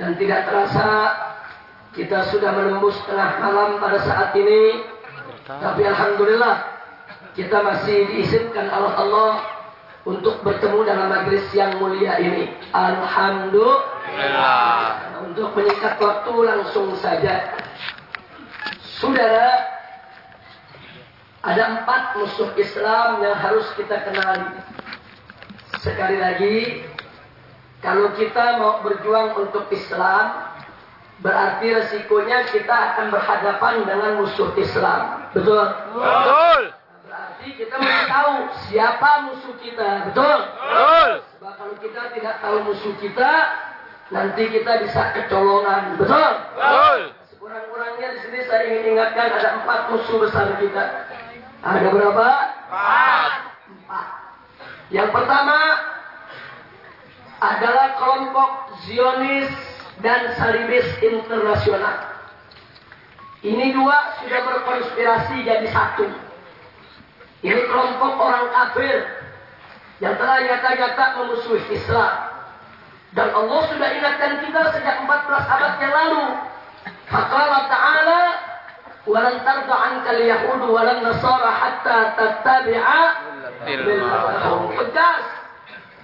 Dan tidak terasa kita sudah menembus tengah malam pada saat ini. Tapi Alhamdulillah kita masih diizinkan oleh Allah untuk bertemu dalam majlis yang mulia ini. Alhamdulillah. Untuk menyikat waktu langsung saja. Saudara, ada empat musuh Islam yang harus kita kenali. Sekali lagi, kalau kita mau berjuang untuk Islam, berarti resikonya kita akan berhadapan dengan musuh Islam. Betul? Betul. Berarti kita mesti tahu siapa musuh kita. Betul? Betul. Sebab kalau kita tidak tahu musuh kita, nanti kita bisa kecolongan. Betul? Betul. Sekurang-kurangnya di sini saya ingin ingatkan ada empat musuh besar kita. Ada berapa? Empat. Empat. Yang pertama adalah kelompok Zionis dan Salibis internasional. Ini dua sudah berkonspirasi jadi satu. Ini kelompok orang kafir yang telah nyata-nyata memusuhi Islam. Dan Allah sudah ingatkan kita sejak 14 abad yang lalu. Faqala ta'ala walan tarda ankal yahudu walan nasara hatta tattabi'a. Tegas.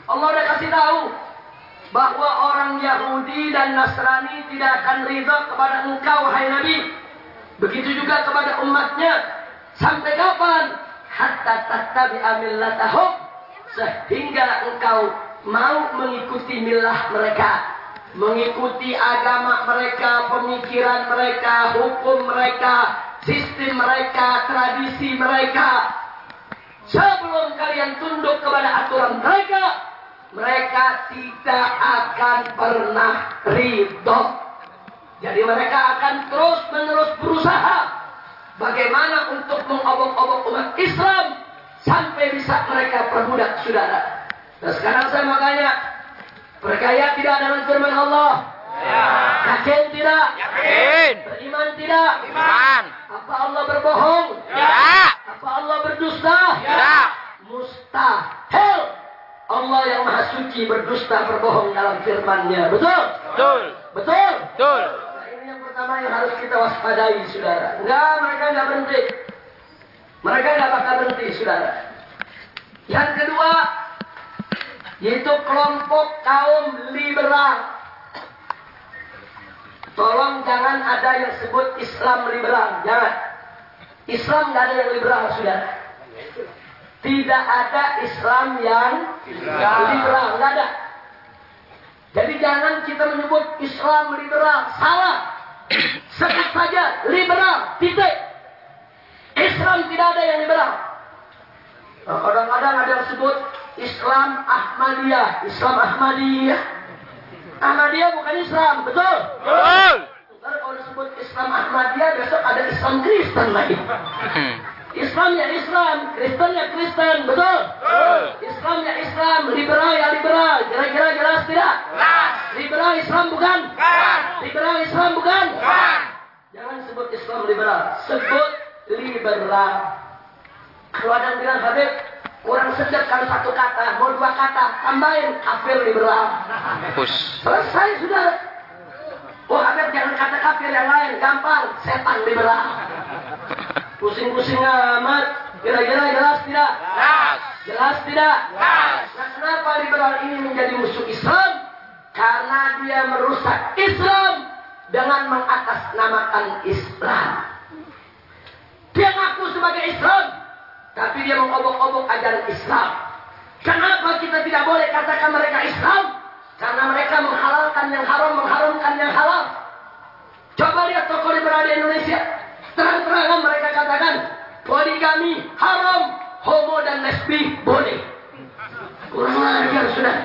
Allah udah kasih tahu bahwa orang Yahudi dan Nasrani tidak akan ridha kepada engkau wahai Nabi. Begitu juga kepada umatnya. Sampai kapan? Hatta tattabi'a millatahum. Sehingga engkau mau mengikuti milah mereka. Mengikuti agama mereka, pemikiran mereka, hukum mereka, sistem mereka, tradisi mereka. Sebelum kalian tunduk kepada aturan mereka, mereka tidak akan pernah ridho. Jadi mereka akan terus menerus berusaha bagaimana untuk mengobok-obok umat Islam sampai bisa mereka perbudak saudara. Dan sekarang saya mau tanya, percaya tidak dengan firman Allah? Ya. Yakin tidak? Yakin. Beriman tidak? Iman. Apa Allah berbohong? Tidak. Apa Allah berdusta? Tidak. Mustahil. Allah yang maha suci berdusta berbohong dalam firman-Nya. Betul? Betul. Betul? Betul. Nah, ini yang pertama yang harus kita waspadai, saudara. Enggak, mereka enggak berhenti. Mereka enggak bakal berhenti, saudara. Yang kedua, yaitu kelompok kaum liberal. Tolong jangan ada yang sebut Islam liberal. Jangan. Islam nggak ada yang liberal, saudara. Tidak ada Islam yang liberal. Nggak ada. Jadi jangan kita menyebut Islam liberal. Salah. Sebut saja liberal. Titik. Islam tidak ada yang liberal. Kadang-kadang ada yang sebut Islam Ahmadiyah. Islam Ahmadiyah. Ahmadiyah bukan Islam. Betul? Betul. Ntar kalau disebut Islam Ahmadiyah, besok ada Islam Kristen lagi. Islam ya Islam, Kristen ya Kristen, betul? Betul. Islam ya Islam, liberal ya liberal. Kira-kira jelas tidak? Jelas. Liberal Islam bukan? Bukan. Liberal Islam bukan? Bukan. Jangan sebut Islam liberal, sebut liberal. Kalau ada yang bilang Habib, kurang sedap kalau satu kata, mau dua kata, tambahin kafir liberal. Pus. Selesai sudah. Oh Habib jangan kata kafir yang lain, gampang, setan liberal. Pusing-pusing amat. Kira-kira jelas tidak? Jelas. Jelas tidak? Jelas. Nah, kenapa liberal ini menjadi musuh Islam? Karena dia merusak Islam dengan mengatasnamakan Islam. Dia ngaku sebagai Islam, tapi dia mengobok-obok ajaran Islam. Kenapa kita tidak boleh katakan mereka Islam? Karena mereka menghalalkan yang haram, mengharamkan yang halal. Coba lihat tokoh liberal di Indonesia. Terang-terangan mereka katakan poligami haram, homo dan lesbi boleh. Kurang ajar sudah.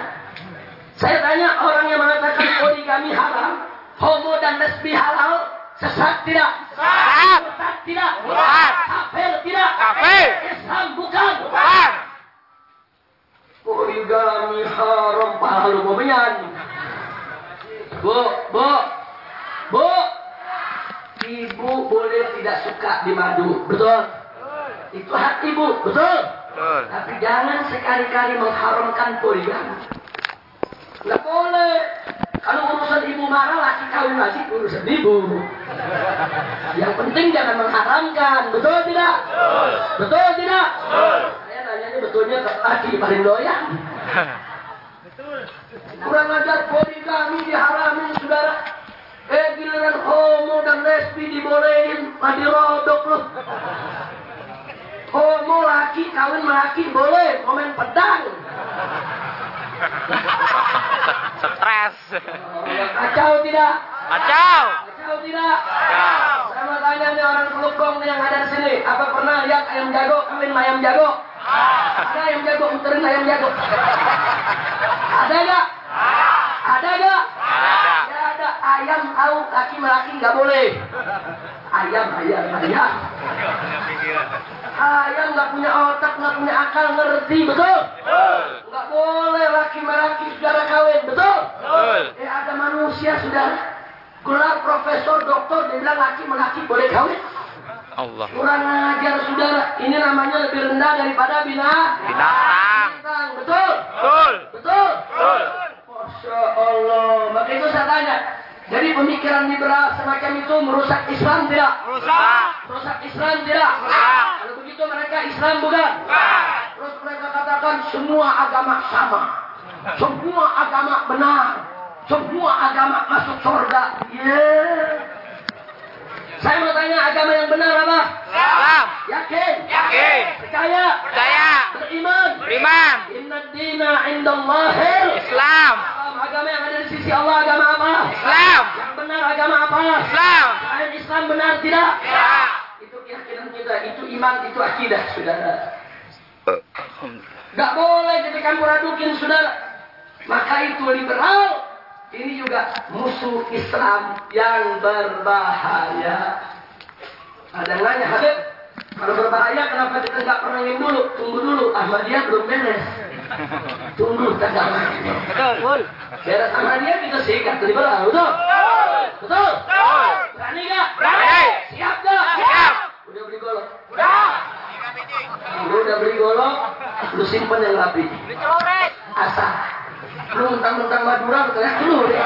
Saya tanya orang yang mengatakan poligami haram, homo dan lesbi halal, sesat tidak? Sesat. Sesat tidak? Sesat. Kafir tidak? Kafir. Islam bukan? Bukan. Poligami haram pahalu mobian. Bu, bu, bu. Boleh tidak suka di madu, betul? Itu hak ibu, betul? Betul. Tapi jangan sekali-kali mengharamkan poligami. Nggak boleh. Kalau urusan ibu marah kawin lagi urusan ibu. Yang penting jangan mengharamkan, betul tidak? Betul tidak? Saya nanyanya betulnya ke laki paling doyan. Kurang ajar poligami diharamin saudara. Eh giliran homo dan lesbi dibolehin, mah dirodok loh. Homo laki kawin laki boleh, komen pedang. Stres. Kacau tidak? Kacau. Kacau tidak? Kacau. Saya mau tanya nih orang kelukong nih yang ada di sini. Apa pernah lihat ayam jago kawin ayam jago? Ada ayam jago muterin ayam jago. Ada nggak? Ada nggak? Ada. Ya ayam tahu laki laki nggak boleh. Ayam, ayam, ayam. Ayam nggak punya otak, nggak punya akal, ngerti betul? Nggak boleh laki laki saudara kawin, betul? Betul. Eh ada manusia saudara. Gelar profesor, doktor, dia bilang laki laki boleh kawin. Allah. Kurang ajar saudara. Ini namanya lebih rendah daripada bina. Binatang. Binatang, betul? Betul. Betul? Betul. Masya Allah. Maka itu saya tanya. Pemikiran liberal semacam itu merusak Islam tidak? Rusak. Merusak Islam tidak? Kalau begitu mereka Islam bukan? Rusak. Terus mereka katakan semua agama sama. Semua agama benar. Semua agama masuk surga. Yeah. Saya mau tanya agama yang benar apa? Islam. Yakin? Yakin. Percaya? Percaya. Beriman? Beriman. Inna dina indallahil Islam. Islam. Agama yang ada di sisi Allah agama apa? Islam. Yang benar agama apa? Islam. Selain Islam benar tidak? Ya. Itu keyakinan kita, itu iman, itu akidah, saudara. Alhamdulillah. Gak boleh kita campur adukin, saudara. Maka itu liberal. Ini juga musuh Islam yang berbahaya. Ada yang nanya, Habib, kalau berbahaya kenapa kita nggak pernah ingin dulu? Tunggu dulu, Ahmadiyah belum beres. Tunggu, tegak Betul. Beres Ahmadiyah kita sikat liberal, betul? Betul? Betul. Berani nggak? Berani. Siap nggak? Siap. Udah beli golok? Ya. Lu udah beli golok, lu simpen yang rapi. Asal. Lu mentang-mentang Madura, teriak dulu deh.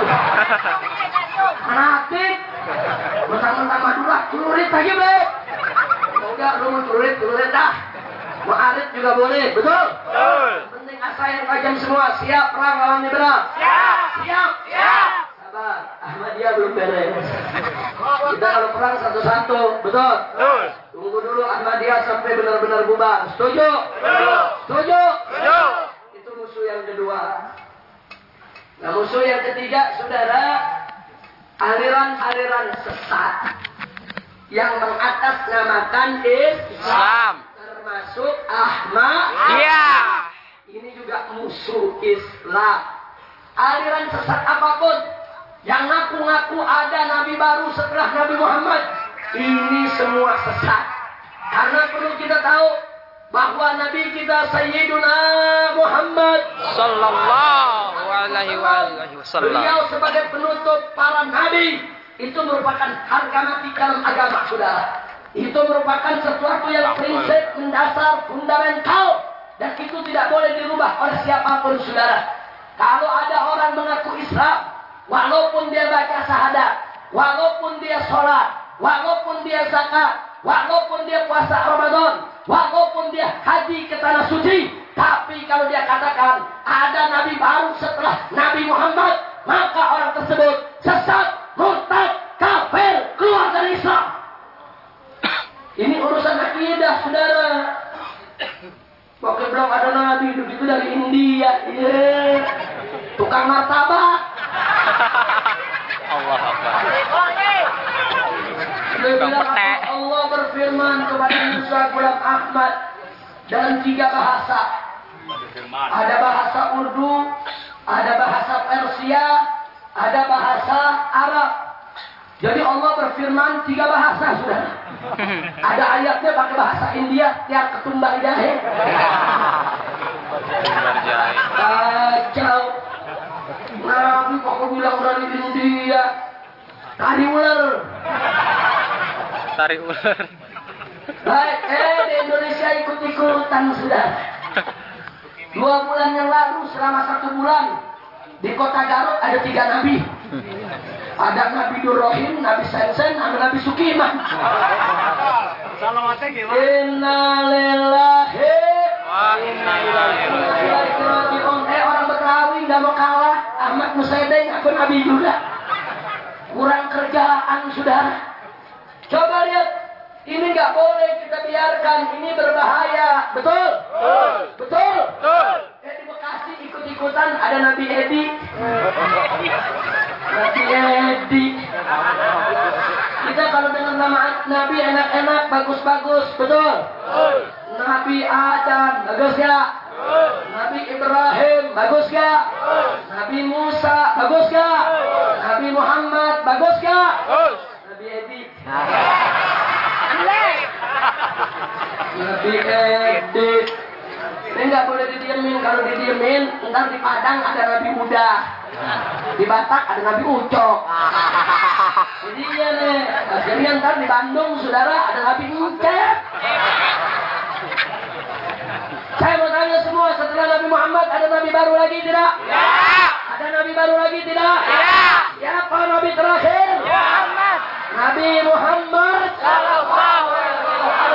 Fanatik. Mentang-mentang Madura, celurit lagi, Bre. Udah, lu mau celurit, celurit dah. Mau arit juga boleh, betul? Betul. Penting asa yang tajam semua. Siap perang lawan liberal? Siap. Siap. Siap. Sabar, Ahmadiyah belum beres. Kita kalau perang satu-satu, betul? Betul. Tunggu dulu Ahmadiyah sampai benar-benar bubar. Setuju? Setuju. Setuju? Setuju. Itu musuh yang kedua. Nah musuh yang ketiga, saudara, aliran-aliran sesat yang mengatasnamakan Islam, termasuk Ahmad. Iya. Ini juga musuh Islam. Aliran sesat apa pun yang ngaku-ngaku ada nabi baru setelah Nabi Muhammad, ini semua sesat. Karena perlu kita tahu bahwa nabi kita Sayyiduna Muhammad Sallallahu alaihi wasallam. Beliau sebagai penutup para nabi itu merupakan harga mati dalam agama saudara. Itu merupakan sesuatu yang prinsip mendasar fundamental dan itu tidak boleh dirubah oleh siapa pun saudara. Kalau ada orang mengaku Islam, walaupun dia baca syahadat, walaupun dia sholat, walaupun dia zakat, walaupun dia puasa Ramadan, walaupun dia haji ke tanah suci, tapi kalau dia katakan ada nabi baru setelah Nabi Muhammad, maka orang tersebut sesat, murtad, kafir, keluar dari Islam. Ini urusan akidah, saudara. Pokoknya belum ada nabi begitu dari India. Iya. Tukang martabak. Allah Akbar. Pete. apa? Allah berfirman kepada Musa Gulam Ahmad dalam tiga bahasa. Ada bahasa Urdu, ada bahasa Persia, ada bahasa Arab. Jadi Allah berfirman tiga bahasa sudah. Ada ayatnya pakai bahasa India, tiap ketumbar jahe. Kacau. Nabi kok kau bilang dari India? Tadi ular. Tarik ular. Baik, eh di Indonesia ikut-ikutan sudah. Dua bulan yang lalu selama satu bulan di kota Garut ada tiga nabi. Ada Nabi Durrohim, Nabi Sensen, sama Nabi Sukimah. Salamatnya gimana? Innalillahi Wah, Rajiun. Eh orang Betawi nggak mau kalah. Ahmad Musaideng aku Nabi juga. Kurang kerjaan saudara. Coba lihat. Ini nggak boleh kita biarkan. Ini berbahaya. Betul? Betul. Betul. Eh di Bekasi ikut-ikutan ada Nabi Edi. Nabi Edi. Kita kalau dengar nama Nabi enak-enak, bagus-bagus, betul? Nabi Adam, bagus ya? Nabi Ibrahim, bagus gak? Nabi Musa, bagus gak? Nabi Muhammad, bagus gak? Bagus. Nabi Edi. Nabi Edi. Ini nggak boleh didiemin. Kalau didiemin, ntar di Padang ada Nabi Muda. Di Batak ada Nabi Ucok. Jadi iya nih. Jadi ntar di Bandung, saudara, ada Nabi Ucep. Saya mau tanya semua, setelah Nabi Muhammad ada Nabi baru lagi tidak? Ya. Ada Nabi baru lagi tidak? Ya. Siapa Nabi terakhir? Nabi Muhammad. sallallahu alaihi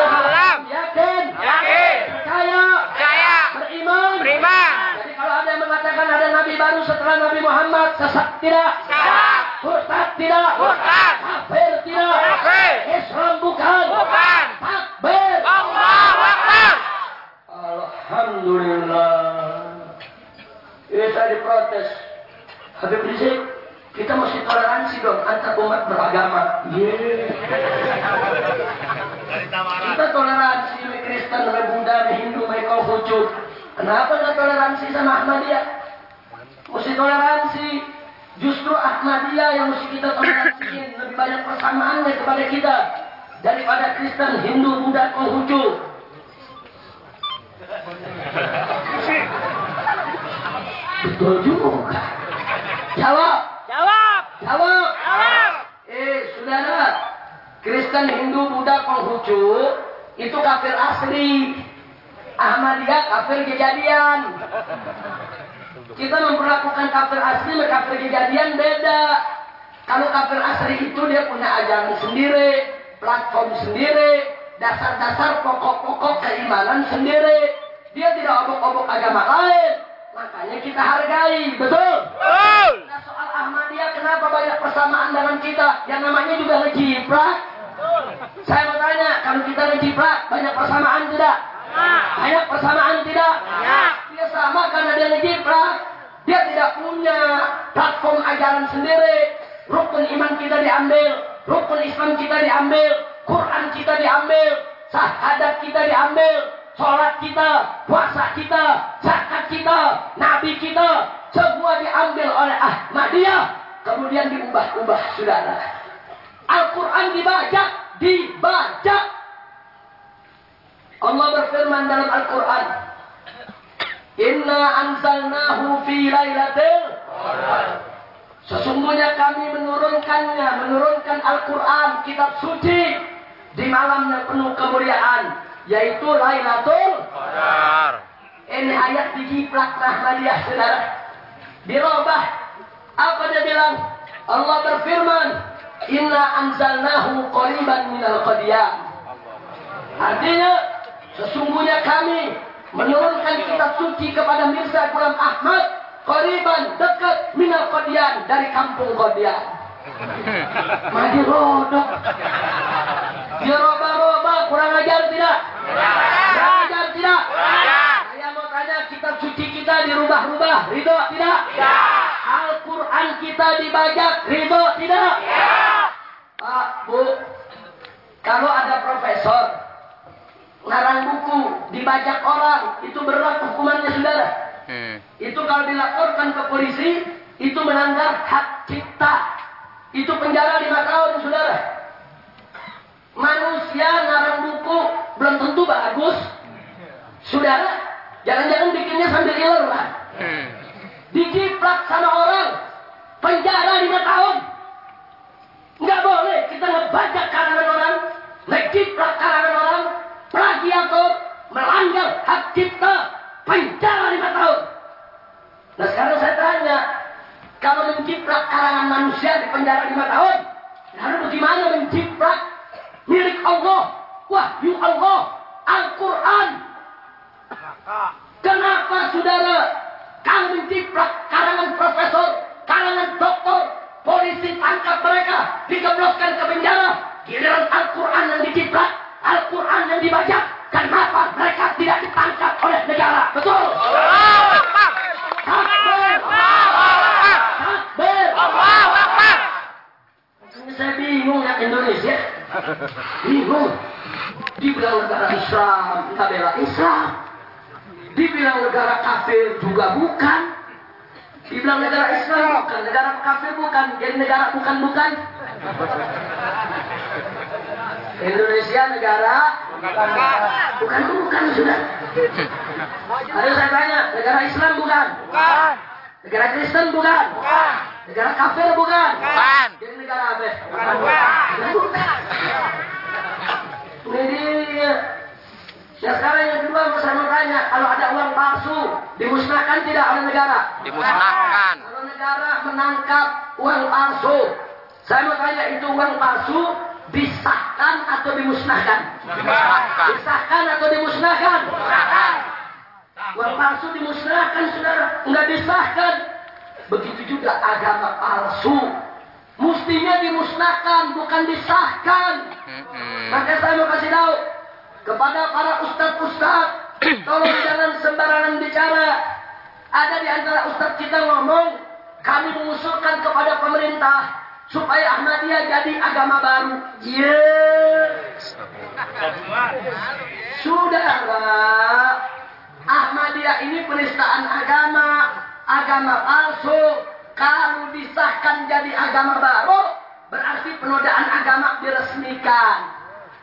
wasallam. Yakin? Yakin. Percaya? Percaya. Beriman? Beriman. Jadi kalau ada yang mengatakan ada Nabi baru setelah Nabi Muhammad, sesat tidak? Sesat. Murtad tidak? Murtad. Kafir tidak? Kafir. Islam bukan? Bukan. Takbir. Allahu Akbar. Alhamdulillah. Ini saya diprotes. Habib Rizik, kita mesti toleransi dong antar umat beragama. Yeay. Kita toleransi sama Kristen, sama Buddha, sama Hindu, sama Konghucu. Kenapa nggak toleransi sama Ahmadiyah? Mesti toleransi. Justru Ahmadiyah yang mesti kita toleransi lebih banyak persamaannya kepada kita daripada Kristen, Hindu, Buddha, Konghucu. Betul juga. Jawab, Jawab. Eh, saudara, Kristen, Hindu, Buddha, Konghucu itu kafir asli. Ahmadiyah kafir kejadian. Kita memperlakukan kafir asli sama kafir kejadian beda. Kalau kafir asli itu dia punya ajaran sendiri, platform sendiri, dasar-dasar pokok-pokok keimanan sendiri. Dia tidak obok-obok agama lain. Makanya kita hargai, betul? Betul. Nah soal Ahmadiyah kenapa banyak persamaan dengan kita? Yang namanya juga ngejiprak. Saya mau tanya, kalau kita ngejiprak banyak persamaan tidak? Banyak persamaan tidak? Banyak. Dia sama karena dia ngejiprak. Dia tidak punya platform ajaran sendiri. Rukun iman kita diambil, rukun Islam kita diambil, Quran kita diambil, syahadat kita diambil, sholat kita, puasa kita, zakat kita, nabi kita, semua diambil oleh Ahmadiyah, kemudian diubah-ubah saudara. Al-Quran dibajak, dibajak. Allah berfirman dalam Al-Quran, Inna anzalnahu fi lailatul Sesungguhnya kami menurunkannya, menurunkan Al-Quran, kitab suci, di malam yang penuh kemuliaan, yaitu Lailatul Benar. ini ayat dijiplak Rahmadiyah saudara. Dirobah. Apa dia bilang? Allah berfirman, Inna anzalnahu qariban minal qadiyam. Artinya, sesungguhnya kami menurunkan kitab suci kepada Mirza Ghulam Ahmad qariban dekat minal qadian dari kampung Qadian. Maju rodok. Dia kurang ajar tidak? Kurang ajar tidak? Saya mau tanya, kitab suci kita dirubah-rubah, ridho tidak? Al-Quran kita dibajak, ridho tidak? Pak, Bu, kalau ada profesor, ngarang buku, dibajak orang, itu berat hukumannya saudara. Hmm. Itu kalau dilaporkan ke polisi, itu melanggar hak cipta. Itu penjara lima tahun, saudara. Manusia ngarang buku belum tentu bagus. Saudara, jangan-jangan bikinnya sambil ileran. Hmm. Dijiplak sama orang, penjara lima tahun. Nggak boleh kita ngebajak karangan orang, ngejiplak karangan orang, plagiator, melanggar hak cipta, penjara lima tahun. Nah sekarang saya tanya, kalau menciprat karangan manusia di penjara lima tahun, lalu bagaimana menciprat milik Allah, wahyu Allah, Al-Quran? Kenapa saudara kalau menciprat karangan profesor, karangan doktor, polisi tangkap mereka, dikebloskan ke penjara, giliran Al-Quran yang diciprat, Al-Quran yang dibaca, kenapa mereka tidak ditangkap oleh negara? Betul? Saya bingung ya Indonesia. Bingung. Dibilang negara Islam, kita bela Islam. Dibilang negara kafir juga bukan. Dibilang negara Islam bukan, negara kafir bukan, jadi negara bukan-bukan. Indonesia negara bukan-bukan sudah. Ayo saya tanya, negara Islam bukan? Negara Kristen bukan? Negara kafir bukan? Bukan. Jadi negara apa? Bukan. Dia. Ya sekarang yang kedua saya mau tanya, kalau ada uang palsu, dimusnahkan tidak oleh negara? Dimusnahkan. Kalau negara menangkap uang palsu, saya mau tanya itu uang palsu disahkan atau dimusnahkan? Dimusnahkan. Disahkan atau dimusnahkan? Dimusnahkan. Uang palsu dimusnahkan, saudara. Nggak disahkan. Begitu juga agama palsu. Mestinya dimusnahkan, bukan disahkan. Maka saya mau kasih tahu kepada para ustadz-ustadz, tolong jangan sembarangan bicara. Ada di antara ustadz kita ngomong, kami mengusulkan kepada pemerintah supaya Ahmadiyah jadi agama baru. Yes. Saudara, Ahmadiyah ini penistaan agama, agama palsu. Kalau disahkan jadi agama baru, berarti penodaan agama diresmikan.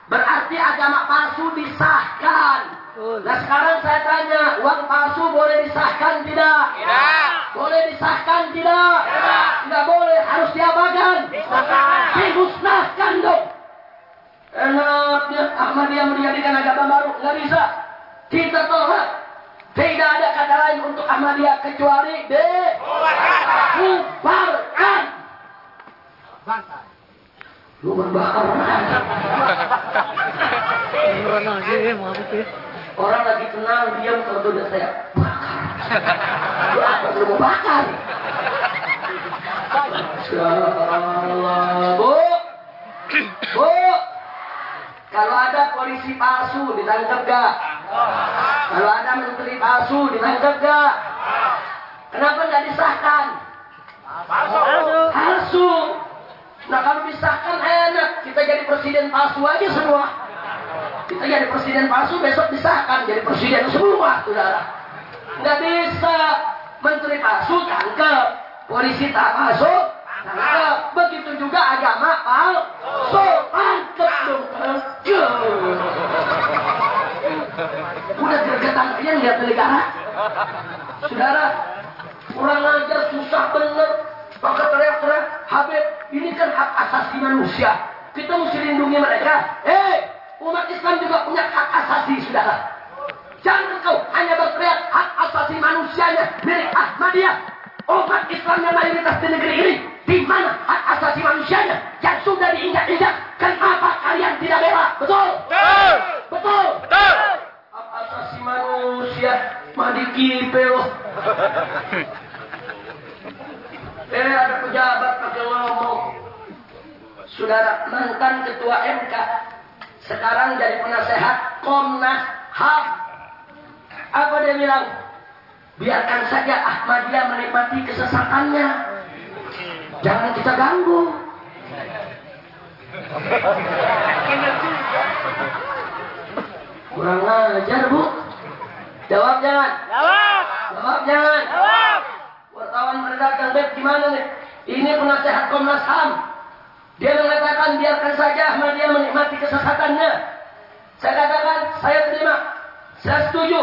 Berarti agama palsu disahkan. Nah sekarang saya tanya, uang palsu boleh disahkan tidak? Tidak. Boleh disahkan tidak? Tidak. Tidak boleh, harus? Disahkan. Dimusnahkan dong. Enaknya Ahmadiyah menjadikan agama baru, nggak bisa. Kita tolak. Tidak ada kata lain untuk Ahmadiyah kecuali dibubarkan. Lu berbakar. Orang lagi tenang, diam kalau udah saya bakar. Lu apa lu mau bakar? Allah, Bu. Bu. Kalau ada polisi palsu ditangkap gak? Kalau ada menteri palsu ditangkap gak? Kenapa nggak disahkan? Palsu. Nah kalau disahkan enak, kita jadi presiden palsu aja semua. Kita jadi presiden palsu besok disahkan jadi presiden semua, saudara. Nggak bisa menteri palsu tangkap, polisi tak masuk tangkap. Begitu juga agama palsu tangkap dong. Udah gergetan aja lihat negara. Saudara, kurang ajar susah bener. Maka teriak-teriak, Habib, ini kan hak asasi manusia. Kita mesti lindungi mereka. Eh, umat Islam juga punya hak asasi, saudara. Jangan kau hanya berteriak hak asasi manusianya milik Ahmadiyah. Umat Islam yang mayoritas di negeri ini, di mana hak asasi manusianya yang sudah diinjak-injak, kenapa kalian tidak bela? Betul? Betul. Betul? Betul. Hak asasi manusia, mandi kipe loh. Eh ada pejabat pakai ngomong. Saudara mantan ketua MK sekarang jadi penasehat Komnas HAM. Apa dia bilang? Biarkan saja Ahmadiyah menikmati kesesatannya. Jangan kita ganggu. Kurang ajar bu. Jawab jangan. Jawab. Jawab jangan. Jawab. Wartawan berdatang, Beb, gimana nih? Ini penasehat Komnas HAM. Dia mengatakan biarkan saja Ahmadiyah menikmati kesesatannya. Saya katakan, saya terima. Saya setuju.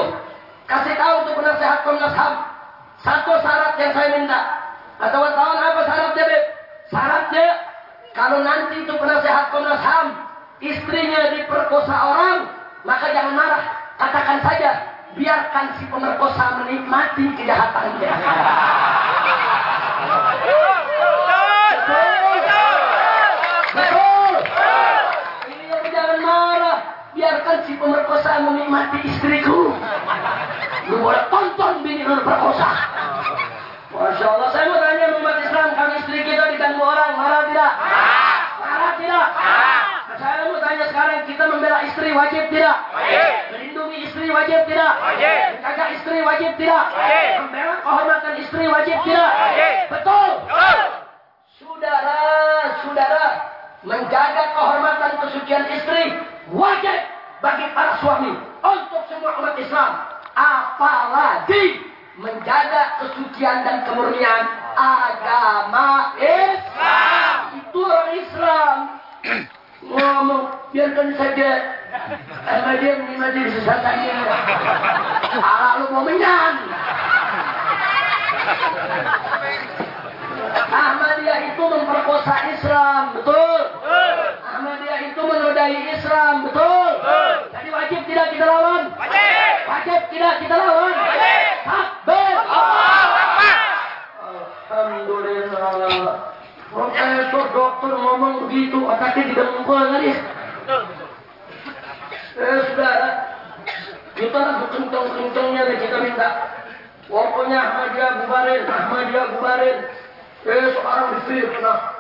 Kasih tahu untuk penasehat Komnas HAM. Satu syarat yang saya minta. Atau wartawan apa syaratnya? Syaratnya, kalau nanti itu penasehat Komnas HAM, istrinya diperkosa orang, maka jangan marah. Katakan saja, biarkan si pemerkosa menikmati kejahatannya. perkosa menikmati istriku. Lu boleh tonton bini lu perkosa. Masya Allah, saya mau tanya umat Islam, kalau istri kita diganggu orang, marah tidak? Marah tidak? Saya mau tanya sekarang, kita membela istri wajib tidak? Melindungi istri wajib tidak? Menjaga istri wajib tidak? Membela kehormatan istri wajib tidak? Betul? Saudara, saudara, menjaga kehormatan kesucian istri wajib bagi para suami untuk semua umat Islam. Apalagi menjaga kesucian dan kemurnian agama Islam. Itu orang Islam. Ngomong, biarkan saja. Sama dia menikmati sesatannya. Ala lu mau menyan. Ahmadiyah itu memperkosa Islam, betul? Ahmadiyah itu menodai Islam, betul? Jadi wajib tidak kita lawan? Wajib tidak kita lawan? Takbir! Alhamdulillah. Profesor dokter ngomong begitu, otaknya didengkul kali ya. Eh, saudara, kita lagu kencang-kencangnya nih kita minta. Pokoknya Ahmadiyah bubarin, Ahmadiyah bubarin. Eh, sekarang difitnah.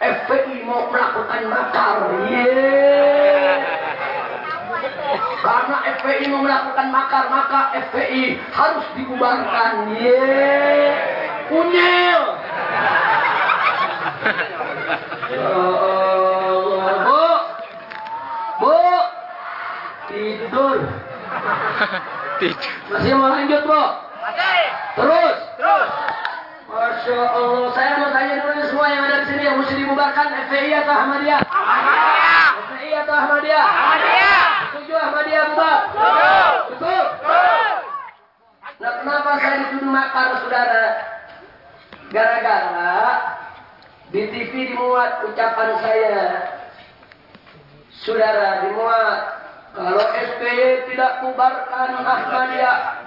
FPI mau melakukan makar. Yeay. Karena FPI mau melakukan makar, maka FPI harus dibubarkan. Yeay. Unyil. Allah. Bu. Bu. Tidur. Tidur. Masih mau lanjut, Bu? Terus. Masya Allah. Saya mau tanya dulu semua yang ada di sini yang mesti dibubarkan FPI atau Ahmadiyah? FPI atau Ahmadiyah? Setuju Ahmadiyah bubar? Betul. Nah, kenapa saya dituduh makar, saudara? Gara-gara di TV dimuat ucapan saya. Saudara, dimuat. Kalau SBY tidak bubarkan Ahmadiyah,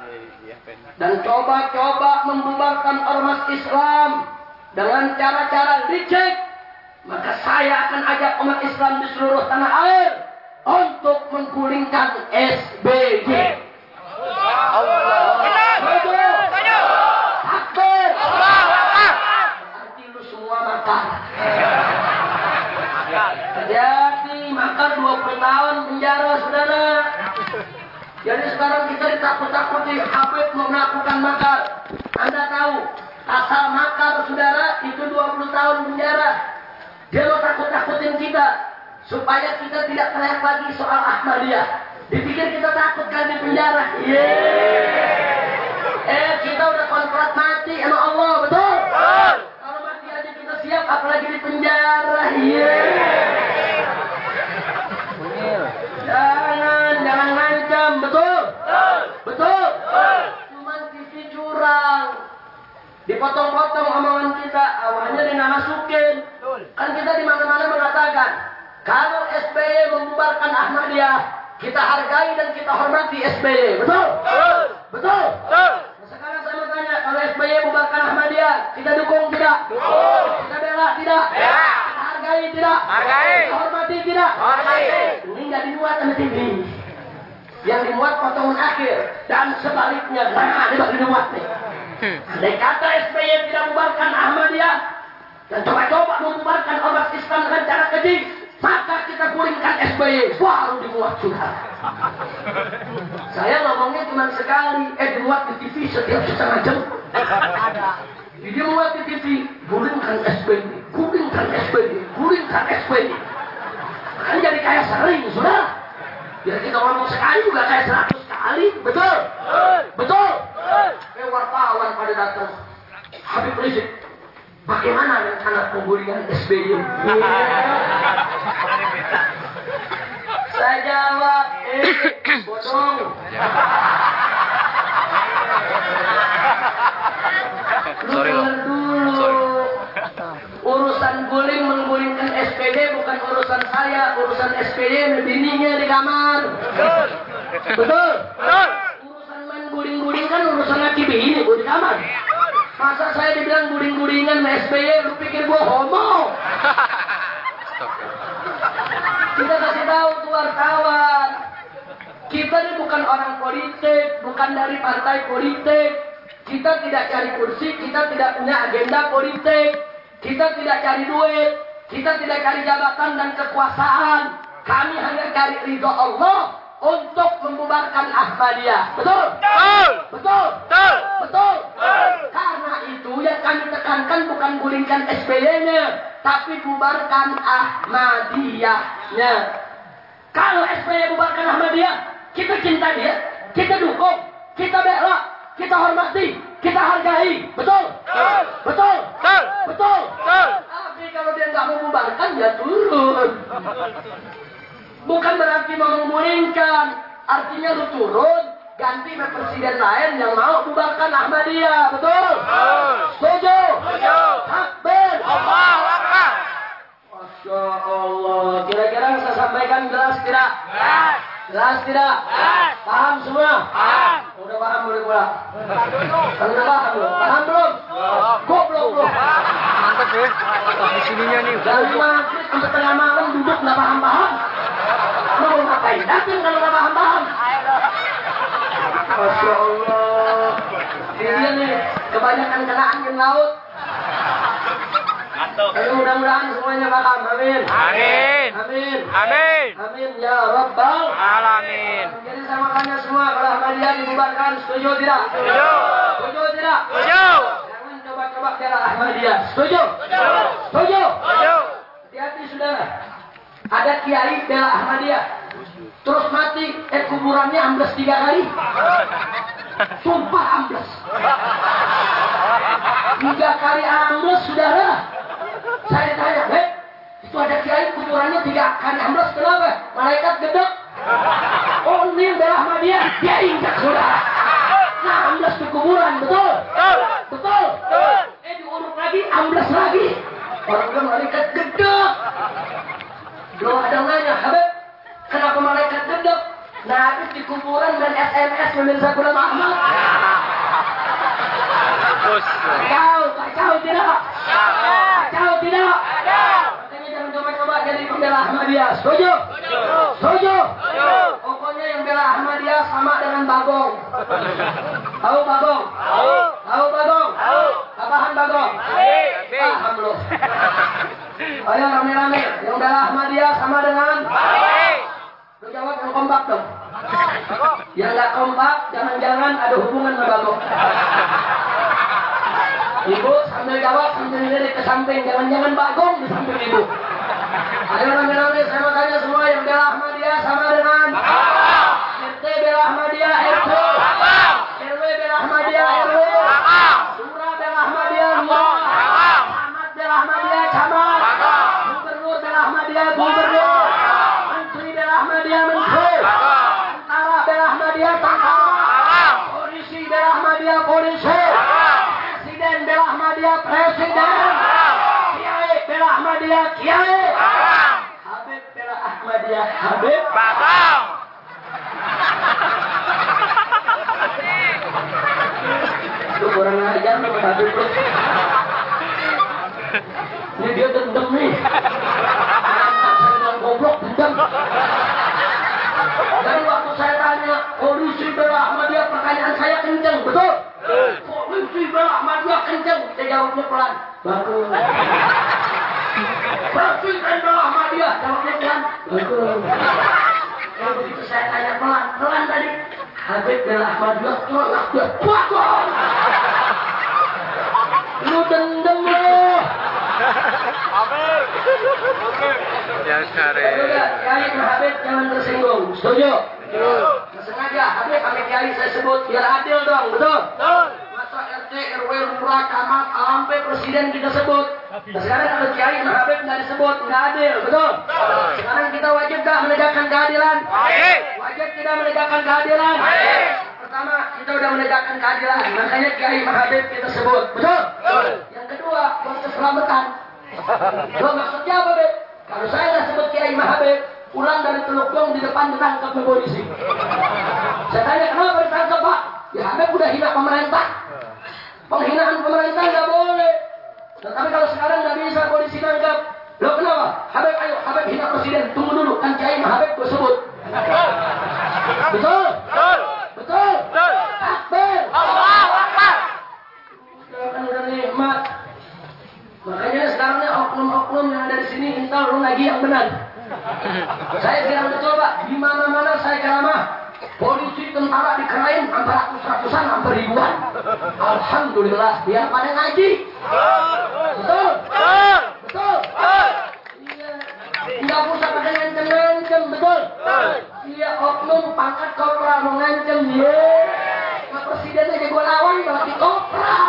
dan coba-coba membubarkan ormas Islam dengan cara-cara licik, maka saya akan ajak umat Islam di seluruh tanah air untuk menggulingkan SBY. Setuju? Takbir. Berarti lu semua makar. Jadi makar 20 tahun penjara saudara. Jadi sekarang kita ditakut-takuti Habib melakukan makar. Anda tahu, pasal makar saudara itu 20 tahun penjara. Dia mau takut-takutin kita. Supaya kita tidak teriak lagi soal Ahmadiyah. Dipikir kita takut kan di penjara. Yeay. Eh, kita udah kontrak mati sama Allah, betul? Kalau mati aja kita siap, apalagi di penjara. Yeay. Jangan, jangan ngancam, betul? Betul? Cuman TV curang. Dipotong-potong omongan kita, awalnya dinamasukin. Kan kita di mana-mana mengatakan, kalau SBY membubarkan Ahmadiyah, kita hargai dan kita hormati SBY. Betul? Betul? Nah, sekarang saya mau tanya, kalau SBY membubarkan Ahmadiyah, kita dukung tidak? Kita bela tidak? Kita hargai tidak? Hargai. Kita hormati tidak? Hormati. Ini nggak dimuat sama TV. Yang dimuat potongan akhir dan sebaliknya. Nah, ini baru dimuat nih. Andai kata SBY tidak membubarkan Ahmadiyah dan coba-coba membubarkan ormas Islam dengan cara keji, maka kita gulingkan SBY. Baru dimuat sudah. Saya ngomongnya cuma sekali, eh dimuat di TV setiap setengah jam. Ada. Dia muat di TV, gulingkan SBY, gulingkan SBY, gulingkan SBY. Kan jadi kayak sering, sudah. Biar kita ngomong sekali juga kayak seratus kali, betul? Betul? Eh wartawan pada datang, Habib Rizik, bagaimana rencana penggulingan SBY? Saya jawab, eh, bodong. Sorry. Sorry. Urusan guling menggulingkan SPY bukan urusan saya, urusan SPY bininya di kamar. Betul? Urusan main guling-guling kan urusan laki bini gua di kamar. Masa saya dibilang guling-gulingan sama SPY, lu pikir gua homo? Kita kasih tahu tuh wartawan. Kita Kita ini bukan orang politik, bukan dari partai politik. Kita tidak cari kursi, kita tidak punya agenda politik. Kita tidak cari duit, kita tidak cari jabatan dan kekuasaan. Kami hanya cari ridho Allah untuk membubarkan Ahmadiyah. Betul? Betul. Betul? Betul. Betul? Karena itu yang kami tekankan bukan gulingkan SBY-nya, tapi bubarkan Ahmadiyahnya. Kalau SBY bubarkan Ahmadiyah, kita cinta dia, kita dukung, kita bela, kita hormati, kita hargai. Betul? Betul. Betul? Betul. Betul? Betul. Tapi kalau dia nggak mau bubarkan, ya turun. Bukan berarti mau menggulingkan. Artinya lu turun, ganti presiden lain yang mau bubarkan Ahmadiyah. Betul? Betul. Setuju? Setuju. Takbir. Allahu Akbar. Masya Allah. Kira-kira yang saya sampaikan jelas tidak? Jelas. Jelas tidak? Jelas. Paham semua? Paham. Udah paham boleh. Kan udah paham belum? Paham belum? Kok belum belum? Mantap ya. Di sininya nih. Dari maghrib sampai tengah malam duduk nggak paham-paham. Mau ngapain? Datang kalau nggak paham-paham. Masya Allah. Ini nih, kebanyakan kena angin laut. Tapi mudah-mudahan semuanya paham. Amin. Amin. Amin. Amin. Amin ya Rabbal. Alamin. Jadi saya mau tanya semua, kalau Ahmadiyah dibubarkan, setuju tidak? Setuju. Setuju tidak? Setuju. Jangan coba-coba bela Ahmadiyah. Setuju? Setuju. Setuju? Setuju. Hati-hati saudara. Ada kiai bela Ahmadiyah. Terus mati, eh kuburannya ambles tiga kali. Sumpah ambles. Tiga kali ambles, saudara. Saya tanya, Beb, itu ada kiai kuburannya tiga kali ambles, kenapa? Malaikat gedek. Oh, ini yang bela Ahmadiyah, dia injak, saudara. Nah, ambles di kuburan, betul? Betul. Betul? Betul. Eh, diurut lagi, ambles lagi. Orang bilang malaikat gedek. Lo ada nanya, Habib, kenapa malaikat gedek? Nah, habis di kuburan dan SMS memirsa Gulam Ahmad. Kacau, kacau tidak? Kacau tidak? Makanya jangan coba-coba jadi pembela Ahmadiyah. Setuju? Setuju? Pokoknya yang bela Ahmadiyah sama dengan Bagong. Tahu Bagong? Tahu. Bagong? Apaan Bagong? Paham lo? Ayo rame-rame. Yang bela Ahmadiyah sama dengan? Babi. Jawab yang kompak dong. Yang nggak kompak, jangan-jangan ada hubungan sama Bagong. Ibu sambil jawab sambil lirik ke samping, jangan-jangan Bagong di samping ibu. Ayo rame-rame, saya mau tanya semua yang bela Ahmadiyah sama dengan? RT bela Ahmadiyah RT. Ahmadiyah Habib. Bagong. Lu kurang ajar sama Habib lu. Ini dia dendam nih. Saya goblok dendam. Dari waktu saya tanya, polisi bela Ahmadiyah, pertanyaan saya kenceng, betul? Polisi bela Ahmadiyah kenceng, kita jawabnya pelan. Bagus. Presiden bela Ahmadiyah, jawabnya pelan. Bagus. Kalau begitu saya tanya pelan, pelan tadi. Habib bela Ahmadiyah, tolak dia. Bagus. Lu dendam lu. Ya sare. Betul nggak? Kiai sama Habib jangan tersinggung. Setuju? Nggak sengaja Habib sama Kiai saya sebut biar adil dong, betul? Masa RT, RW, lurah, camat, sampai presiden kita sebut. Nah, sekarang kalau Kiai Habib nggak disebut, nggak adil, betul? Sekarang kita wajib nggak menegakkan keadilan? Wajib tidak menegakkan keadilan? Pertama, kita udah menegakkan keadilan. Makanya Kiai Habib kita sebut, betul? Yang kedua, buat keselamatan. Lo maksudnya apa, Beb? Kalau saya nggak sebut Kiai Mahabib, pulang dari Teluk Dong di depan ditangkap polisi. Saya tanya, kenapa ditangkap, Pak? Ya Habib udah hina pemerintah. Penghinaan pemerintah nggak boleh. Tetapi kalau sekarang nggak bisa polisi tangkap. Lo kenapa? Habib ayo, Habib hina presiden. Tunggu dulu, kan Kiai Habib gue sebut. Betul? Betul? Betul? Betul? Betul? Takbir. Allah Akbar. Kan udah nikmat. Makanya sekarangnya oknum-oknum yang ada di sini intel lagi yang benar. Saya sekarang mencoba di mana-mana saya ceramah polisi tentara dikerain hampir ratus-ratusan, hampir ribuan. Alhamdulillah, biar pada ngaji. Betul? Betul? Iya. Nggak usah pada ngancem-ngancem, betul? Iya, oknum pangkat korporal mau ngancem, ye. Nah, presiden aja gue lawan, berarti korporal.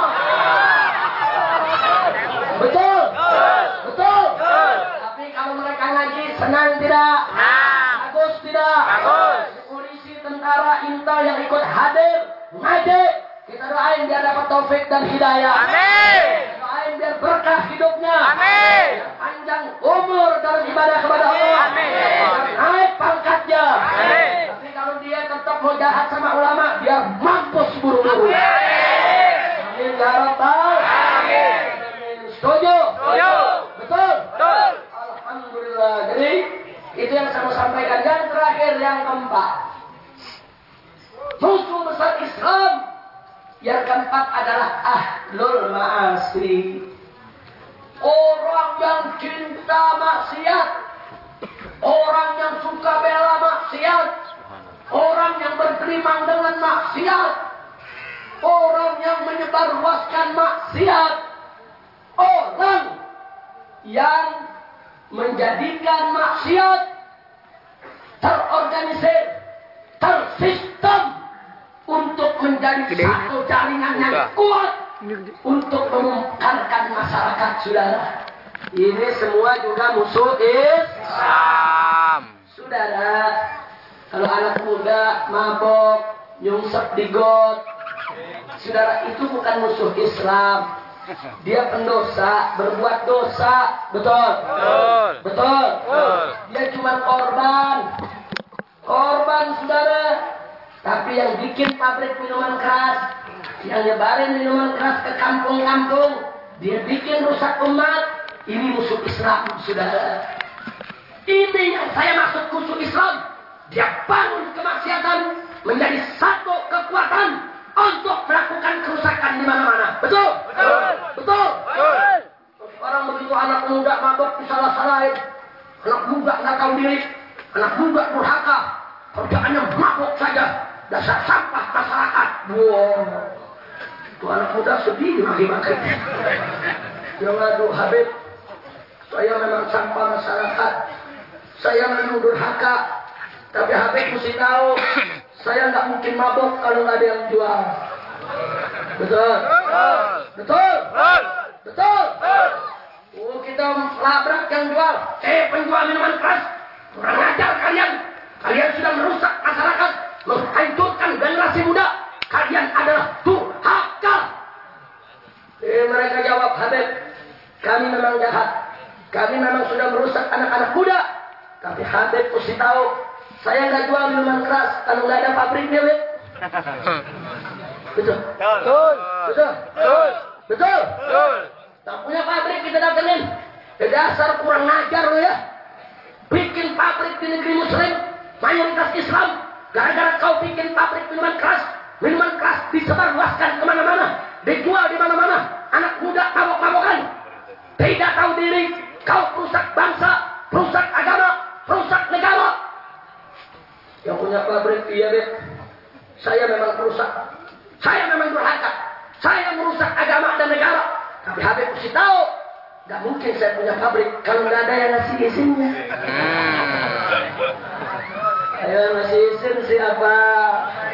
Betul? Betul? Tapi kalau mereka ngaji, senang tidak? Bagus tidak? Bagus. Polisi, intel yang ikut hadir, ngaji. Kita doain biar dapat taufik dan hidayah. Amin. Doain biar berkah hidupnya. Amin. Biar panjang umur dalam ibadah kepada Allah. Amin. Naik pangkatnya. Amin. Tapi kalau dia tetap mau jahat sama ulama, biar mampus buru-buru. Amin. Ya Rabbal. Amin. Setuju? Setuju. Betul? Betul. Alhamdulillah. Jadi itu yang saya mau sampaikan. Yang terakhir yang keempat. Musuh besar Islam. Yang keempat adalah ahlul ma'asi. Orang yang cinta maksiat. Orang yang suka bela maksiat. Orang yang bergelimang dengan maksiat. Orang yang menyebarluaskan maksiat. Orang yang menjadikan maksiat terorganisir, tersistem untuk menjadi Gede. satu jaringan yang kuat untuk memungkarkan masyarakat saudara. Ini semua juga musuh is. Sam. Saudara, kalau anak muda mabok, nyungsep di got, saudara itu bukan musuh Islam. Dia pendosa, berbuat dosa, betul? Betul. Betul. Betul. Dia cuma korban. Korban saudara. Tapi yang bikin pabrik minuman keras, yang nyebarin minuman keras ke kampung-kampung, dia bikin rusak umat. Ini musuh Islam, saudara. Ini yang saya maksud musuh Islam. Dia bangun kemaksiatan menjadi satu kekuatan untuk melakukan kerusakan di mana-mana. Betul? Betul. Betul? Betul. Sekarang begitu anak muda mabok disalah-salahin. Anak muda nggak tahu diri. Anak muda durhaka. Kerjaannya mabok saja. Dasar sampah masyarakat. Wow. Itu anak muda sedih lagi makin. Dia ngadu Habib. Saya memang sampah masyarakat. Saya memang durhaka. Tapi Habib mesti tahu. Saya nggak mungkin mabok kalau nggak ada yang jual. Betul? Betul. Betul? Oh, kita labrak yang jual. Eh, penjual minuman keras. Kurang ajar kalian. Kalian sudah merusak masyarakat. Menghancurkan generasi muda. Kalian adalah durhaka. Eh, mereka jawab, Habib. Kami memang jahat. Kami memang sudah merusak anak-anak muda. Tapi Habib mesti tahu. Saya nggak jual minuman keras kalau nggak ada pabriknya, Habib. Betul? Betul. Betul? Betul. Betul? Betul. Tak punya pabrik kita datengin. Dasar kurang ngajar lo ya. Bikin pabrik di negeri muslim. Mayoritas Islam. Gara-gara kau bikin pabrik minuman keras. Minuman keras disebar luaskan ke mana-mana. Dijual di mana-mana. Anak muda mabok-mabokan. Tidak tahu diri. Kau perusak bangsa. Perusak agama. Perusak negara. Yang punya pabrik iya deh. Saya memang perusak. Saya memang durhaka. Saya merusak agama dan negara. Tapi Habib mesti tahu. Gak mungkin saya punya pabrik kalau nggak ada yang ngasih izinnya. Ayo yang ngasih izin siapa?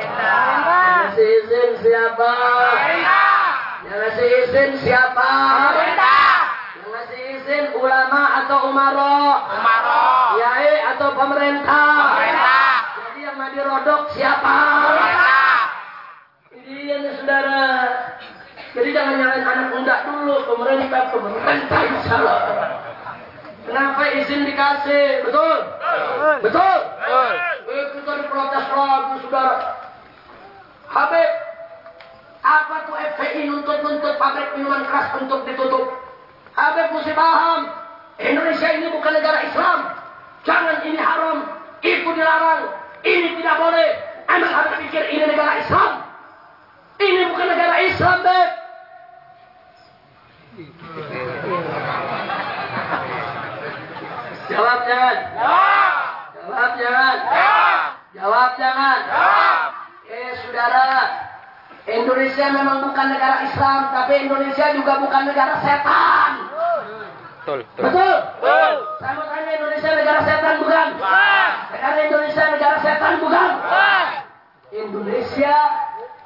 Yang ngasih izin siapa? Yang ngasih izin siapa? Yang ngasih izin ulama atau umaro? Umaro. Kiai atau pemerintah? Pemerintah. Jadi yang mandi rodok siapa? Pemerintah. Ini yang saudara. Jadi jangan nyalain anak muda dulu, pemerintah, pemerintah salah. Kenapa izin dikasih? Betul? Betul? Betul. Eh, kita diprotes lagi, saudara. Habib, apa tuh FPI nuntut-nuntut pabrik minuman keras untuk ditutup? Habib mesti paham, Indonesia ini bukan negara Islam. Jangan ini haram, itu dilarang, ini tidak boleh. Emang Habib pikir ini negara Islam? Ini bukan negara Islam, Beb. Jawab jangan. Jawab jangan. Jawab jangan. Eh saudara, Indonesia memang bukan negara Islam, tapi Indonesia juga bukan negara setan. Betul. Betul. Betul? Betul. Saya mau tanya Indonesia negara setan bukan? Negara Indonesia negara setan bukan? Indonesia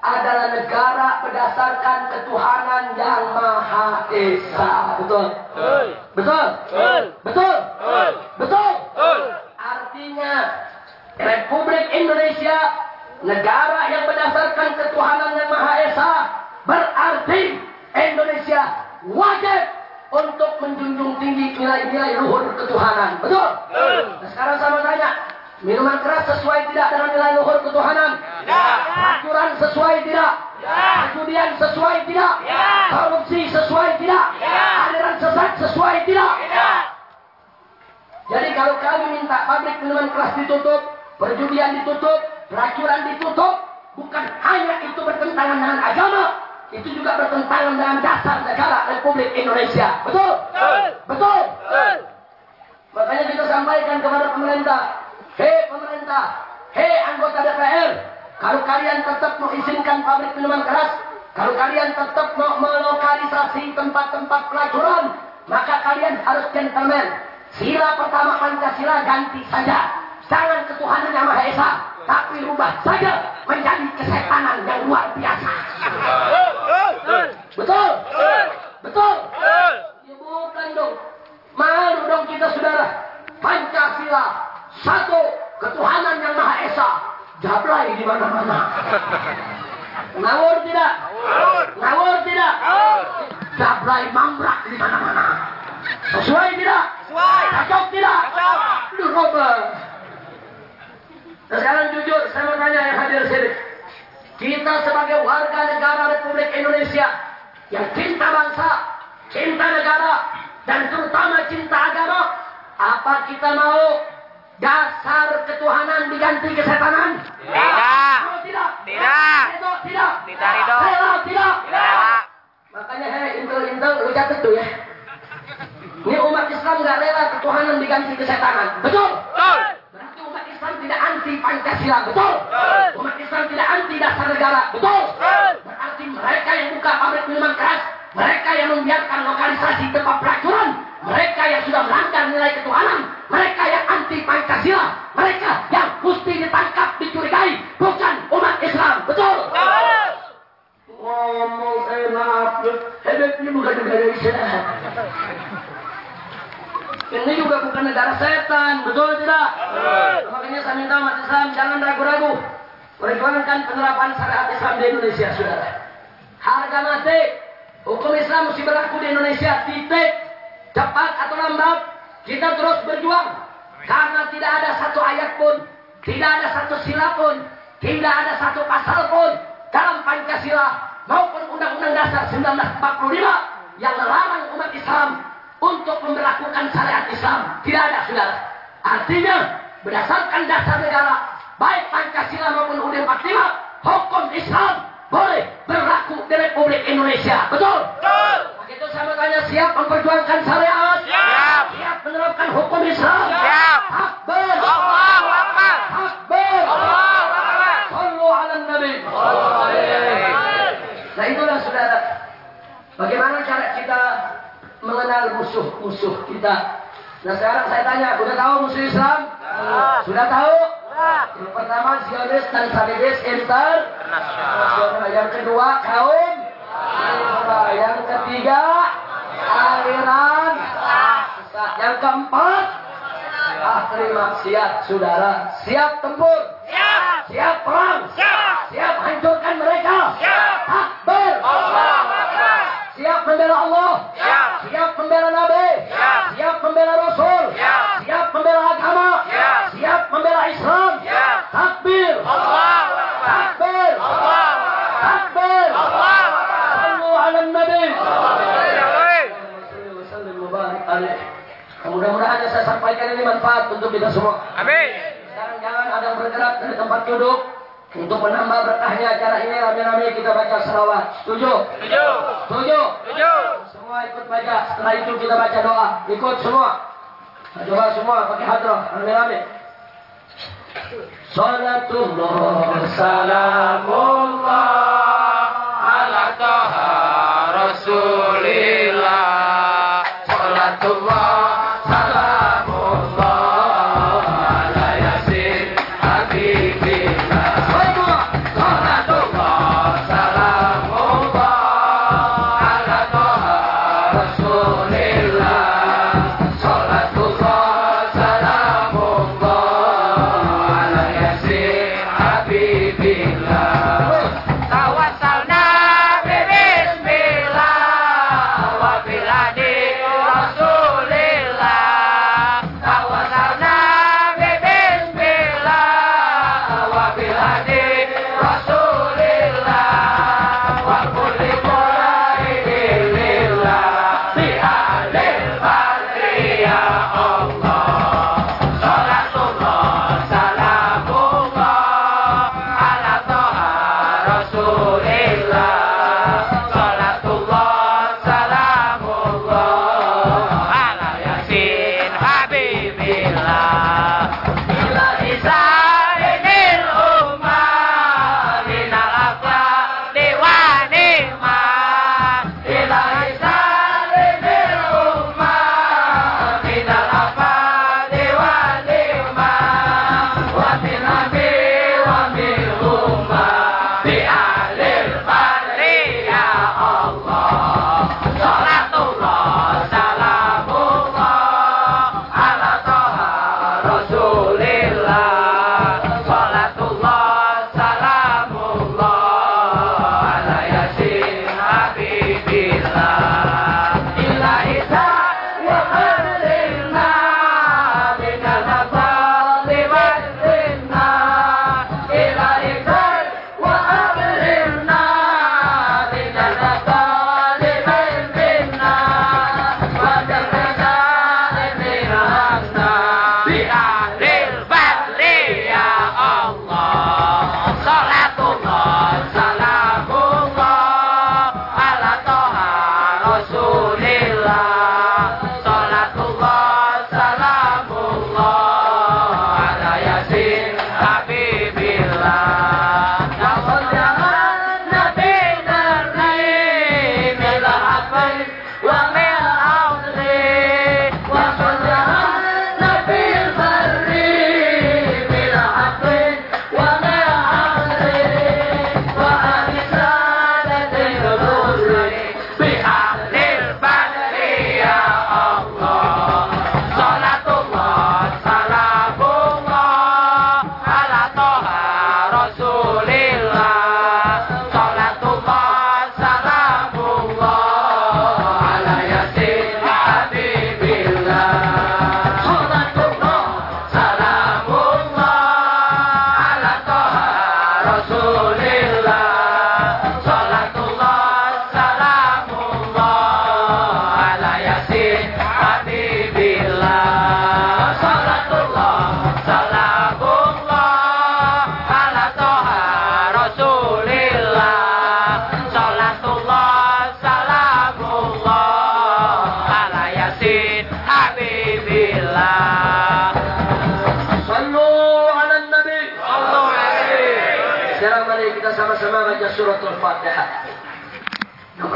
adalah negara berdasarkan ketuhanan yang Maha Esa. Betul? Betul. Betul? Betul. Betul? Betul. Betul? Betul. Artinya Republik Indonesia negara yang berdasarkan ketuhanan yang Maha Esa berarti Indonesia wajib untuk menjunjung tinggi nilai-nilai luhur ketuhanan. Betul? Betul. Nah, sekarang saya mau tanya, minuman keras sesuai tidak dengan nilai luhur ketuhanan? Tidak. Aturan sesuai tidak? Perjudian sesuai tidak? Korupsi sesuai tidak? Aliran sesat sesuai tidak? Jadi kalau kami minta pabrik minuman keras ditutup, perjudian ditutup, pelacuran ditutup, bukan hanya itu bertentangan dengan agama, itu juga bertentangan dengan dasar negara Republik Indonesia. Betul? Betul. Betul? Betul. Makanya kita sampaikan kepada pemerintah, hei pemerintah, hei anggota DPR, kalau kalian tetap mau izinkan pabrik minuman keras, kalau kalian tetap mau melokalisasi tempat-tempat pelacuran, maka kalian harus gentleman. Sila pertama Pancasila ganti saja. Jangan ketuhanan yang Maha Esa, tapi rubah saja menjadi kesetanan yang luar biasa. Betul. Betul? Ya bukan dong. Malu dong kita saudara. Pancasila. Satu. Ketuhanan yang Maha Esa. Jablay di mana-mana. Ngawur tidak? Ngawur. Tidak? Jablay mambrak di mana-mana. Sesuai tidak? Sesuai. Cocok tidak? Cocok. Robert. Sekarang jujur, saya mau tanya yang hadir sini. Kita sebagai warga negara Republik Indonesia yang cinta bangsa, cinta negara, dan terutama cinta agama, apa kita mau dasar ketuhanan diganti kesetanan? Tidak. Mau tidak? Tidak. Ridho tidak? Tidak ridho. Rela tidak? Tidak. Makanya hei intel-intel lu catat tuh ya. Ini umat Islam nggak rela ketuhanan diganti kesetanan. Betul? Betul. Tidak anti Pancasila. Betul? Umat Islam tidak anti dasar negara. Betul? Berarti mereka yang buka pabrik minuman keras, mereka yang membiarkan lokalisasi tempat pelacuran, mereka yang sudah melanggar nilai ketuhanan, mereka yang anti Pancasila, mereka yang mesti ditangkap, dicurigai, bukan umat Islam. Betul? Ngomong enak, hebat ini bukan negara Islam. Ini juga bukan negara setan, betul tidak? Betul. Makanya saya minta umat Islam jangan ragu-ragu perjuangkan penerapan syariat Islam di Indonesia, saudara. Harga mati, hukum Islam mesti berlaku di Indonesia, titik. Cepat atau lambat, kita terus berjuang. Karena tidak ada satu ayat pun, tidak ada satu sila pun, tidak ada satu pasal pun dalam Pancasila maupun Undang-Undang Dasar 1945 yang melarang umat Islam untuk memperlakukan syariat Islam. Tidak ada, saudara. Artinya, berdasarkan dasar negara, baik Pancasila maupun UUD 45, hukum Islam boleh berlaku di Republik Indonesia. Betul? Betul. Maka itu saya mau tanya, siap memperjuangkan syariat? Siap. Siap menerapkan hukum Islam? Siap. Akbar. Allahu Akbar. Sallu ala Nabi. Nah itulah saudara. Bagaimana cara kita mengenal musuh-musuh kita? Nah sekarang saya tanya, sudah tahu musuh Islam? Sudah tahu? Yang pertama Zionis dan Salibis internasional. Yang kedua kaum Islam. Yang ketiga aliran sesat. Yang keempat ahli maksiat saudara. Siap tempur. Siap. Siap perang. Siap. Siap hancurkan mereka. Siap. Takbir. Akbar. Siap membela Allah. Siap. Membela Nabi. Siap. Siap membela Rasul. Siap. Siap membela agama. Siap. Siap membela Islam. Siap. Takbir. Akbar. Takbir. Akbar. Takbir. Akbar. Sallu ala Nabi. Mudah-mudahan yang saya sampaikan ini manfaat untuk kita semua. Amin. Sekarang jangan ada yang bergerak dari tempat duduk. Untuk menambah berkahnya acara ini rame-rame kita baca selawat. Setuju? Setuju. Setuju? Setuju. Semua ikut baca. Setelah itu kita baca doa. Ikut semua. Coba semua pakai hadrah, rame-rame. Salatullah, salamullah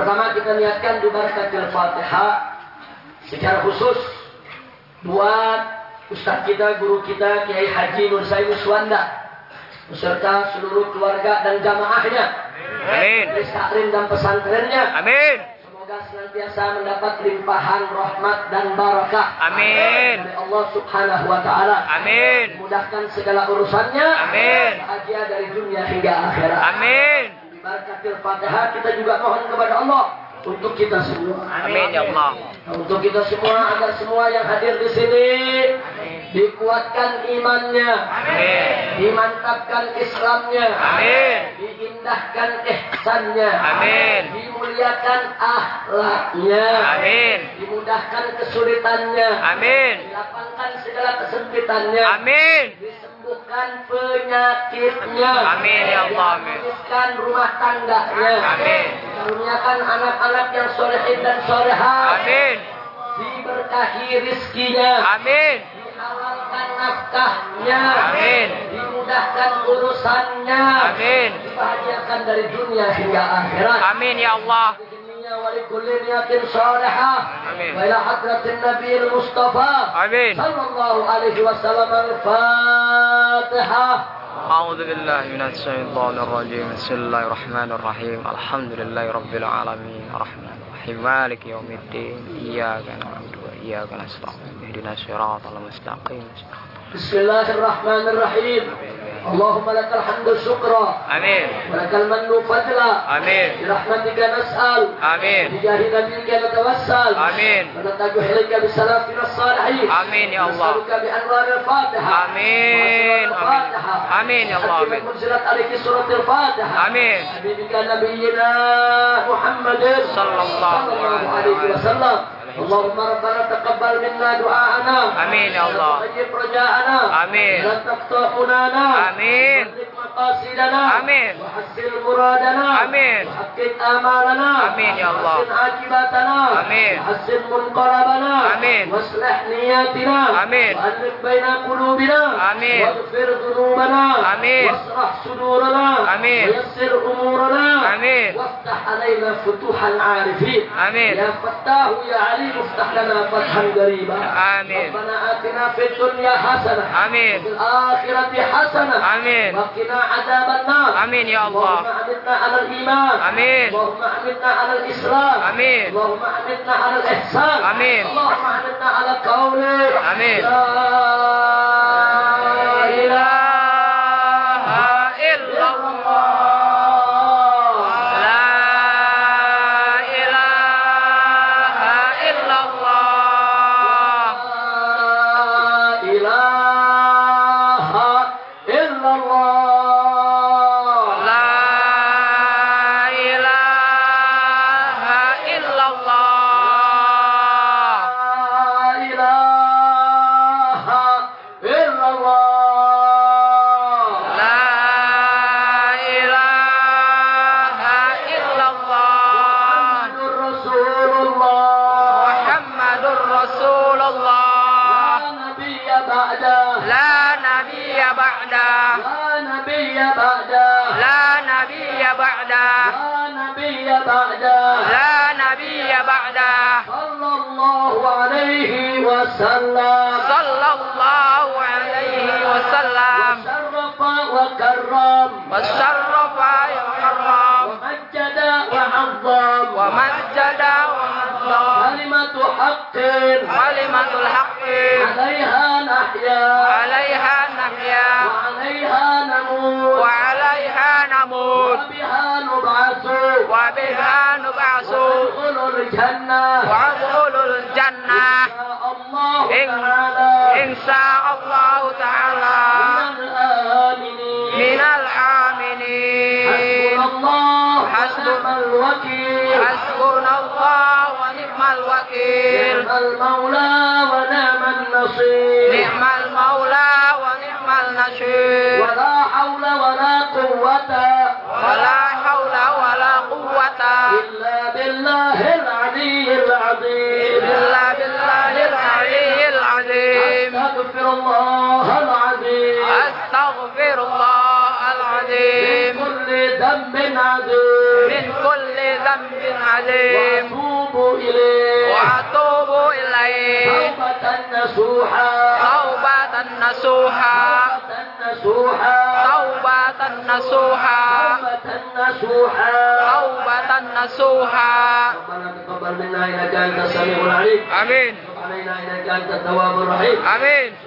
pertama kita niatkan di barakatil Fatihah secara khusus buat Ustaz kita, guru kita, Kiai Haji Nur Sayyid Suwanda beserta seluruh keluarga dan jamaahnya, Amin taklim dan pesantrennya. Amin Semoga senantiasa mendapat limpahan rahmat dan barakah Amin dari Allah Subhanahu wa taala. Amin Mudahkan segala urusannya. Amin. Bahagia dari dunia hingga akhirat. Amin Barakatil kita juga mohon kepada Allah untuk kita semua. Amin ya Allah. Untuk kita semua agar semua yang hadir di sini dikuatkan imannya, Amin. Dimantapkan Islamnya, Amin. Diindahkan ihsannya, Amin. dimuliakan akhlaknya, Amin. Dimudahkan kesulitannya, Amin. Dilapangkan segala kesempitannya, Amin disembuhkan penyakitnya, Amin, ya Allah, amin. dilanjutkan rumah tangganya, Amin. dikaruniakan anak-anak yang solehin dan solehat, Amin diberkahi rizkinya, Amin. dihalalkan nafkahnya, Amin. dimudahkan urusannya, Amin. dibahagiakan dari dunia hingga akhirat. Amin ya Allah. ولكل نية صالحة. آمين. وإلى حضرة النبي المصطفى آمين. صلى الله عليه وسلم الفاتحة. أعوذ بالله من الشيطان الرجيم. بسم الله الرحمن الرحيم. الحمد لله رب العالمين. الرحمن الرحيم. مالك يوم الدين. إياك نعبد وإياك نستعين. اهدنا الصراط المستقيم. بسم الله الرحمن الرحيم. اللهم لك الحمد شكرا آمين ولك المن فضلا آمين برحمتك نسأل آمين بجاه نبيك نتوسل آمين ونتجه إليك بسلامنا الصالحين آمين يا الله نسألك بأنوار الفاتحة آمين. وأسرار الفاتحة آمين يا الله. حتى أنزلت عليك سورة الفاتحة آمين حبيبك نبينا محمد صلى الله عليه وسلم اللهم ربنا تقبل منا دعاءنا آمين يا الله. وطيب رجاءنا آمين. لا تقطع منانا آمين. وفق مقاصدنا آمين. وحسن مرادنا آمين. وحقق آمالنا آمين يا الله. وحسن عاقبتنا آمين. وحسن منقلبنا آمين. واصلح نياتنا آمين. وألف بين قلوبنا آمين. واغفر ذنوبنا آمين. واشرح صدورنا آمين. ويسر أمورنا آمين. وافتح علينا فتوح العارفين آمين. يا فتاه يا عليم افتح لنا فتحا قريبا آمين. ربنا آتنا في الدنيا حسنة آمين. وفي الآخرة حسنة آمين. وقنا عذاب النار آمين يا الله. اللهم أمتنا على الإيمان آمين. اللهم أمتنا على الإسلام آمين. اللهم أمتنا على الإحسان آمين. اللهم أمتنا على قولك آمين. لا ومجد وعظم كلمة حق. كلمة الحق. عليها نحيا. عليها نحيا. وعليها نموت. وعليها نموت. وبها نبعث. وبها نبعث. وندخل الجنة. وأدخل الجنة. الله إن, تعالى. إن شاء النصير نعم المولى ونعم النصير. ولا حول ولا قوة. ولا حول ولا قوة. إلا بالله العلي العظيم. إلا بالله العلي العظيم. أستغفر الله العظيم. أستغفر الله من العظيم كل ذنب عظيم. من كل ذنب عظيم. وأتوب إليه وأتوب إليه توبة نصوحا توبة نصوحا توبة نصوحا توبة نصوحا توبة نصوحا توبة نصوحا ربنا تقبل منا إنك أنت السميع العليم آمين وتب علينا إنك أنت التواب الرحيم آمين صلى